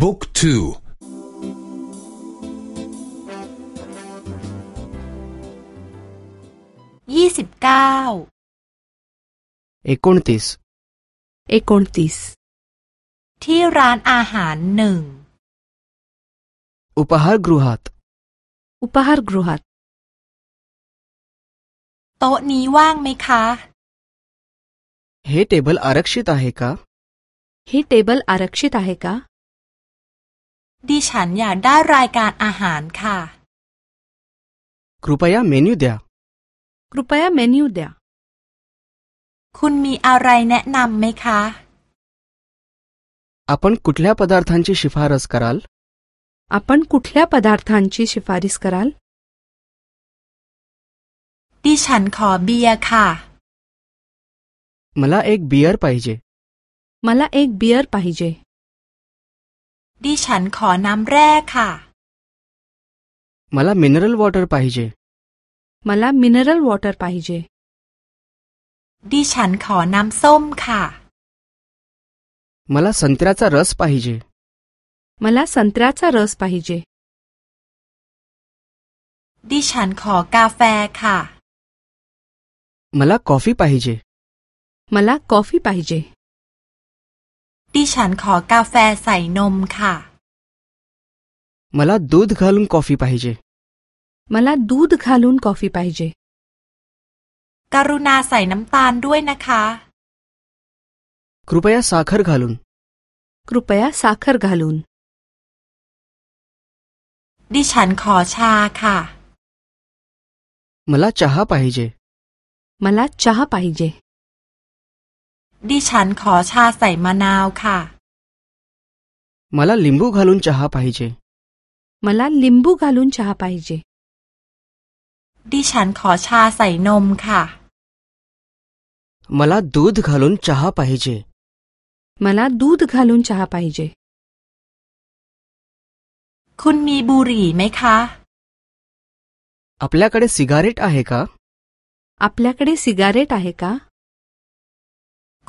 บุ๊กทูยี่สิบเก้าเอกอนติสเอกอนติสที่ร้านอาหารหนึ่ง อุปหารกรุหัตอุปหารกรุหัตโต๊ะนี้ว่างไหมคะเฮเทเบิลอารักษิตาเฮกาเฮเทเบิลอารักษิตาเฮกาดิฉันอยากได้รายการอาหารค่ะ कृपया मेन्यू द्या कृपया मेन्यू द्या खा आपण कुठल्या पदार्थांची शिफारस कराल आपण कुठल्या पदार्थांची शिफारस कराल खा मला एक बियर पाहिजे मला एक बियर पाहिजे ดิฉันขอน้ำแร่ค่ะ मला मिनरल वॉटर पाहिजे मला मिनरल वॉटर पाहिजे ดิฉันขอน้ำส้มค่ะ मला संत्र्याचा रस पाहिजे मला संत्र्याचा रस पाहिजे ดิฉันขอกาแฟค่ะ मला कॉफी पाहिजे मला कॉफी पाहिजे ดิฉันขอกาแฟใส่นมค่ะมาลาดูดขั้ลุนกาแฟไปเจมาลาดูดขั้ลุนกาแฟไปเจกรุณาใส่น้ำตาลด้วยนะคะครูปยาสาขรขั้ลุนครูปยาสาขรขั้ลุนดิฉันขอชาค่ะมาลาชาฮาไปเจมาลาชาฮาไปเจดิฉันขอชาใส่มะนาวค่ะมาลาลิมบูกาลุนชาฮาไปเจมาลาลิมบูกาลุนชาฮาไปเจดิฉันขอชาใส่นมค่ะมาลาดูดกาลุนชาฮาไปเจมาลาดูดกาลุนชาฮาไปเจคุณมีบุหรี่ไหมคะอัปเลกเดสิการ์เรตอะเฮกะอัปเลกเดสิการ์เรตอะเฮกะ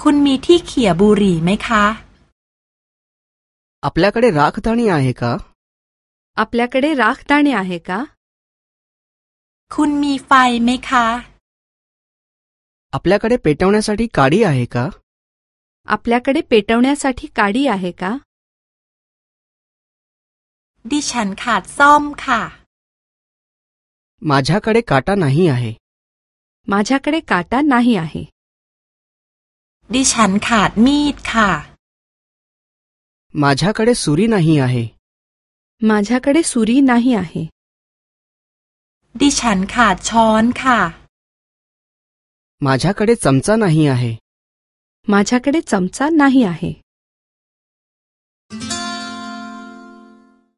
คุณมีที่เขี่ยบุหรี่ไหมคะ आपल्याकडे राखदाणी आहे का आपल्याकडे राखदाणे आहे का คุณมีไฟไหมคะ आपल्याकडे पेटवण्यासाठी काडी आहे का आपल्याकडे पेटवण्यासाठी काडी आहे का ดิฉันขาดซ่อมค่ะ माझ्याकडे काटा नाही आहे माझ्याकडे काटा नाही आहे ดิฉันขาดมีดค่ะ माझ्याकडे सुरी नाही आहे माझ्याकडे सुरी नाही आहे ดิฉันขาดช้อนค่ะ माझ्याकडे चमचा नाही आहे माझ्याकडे चमचा नाही आहे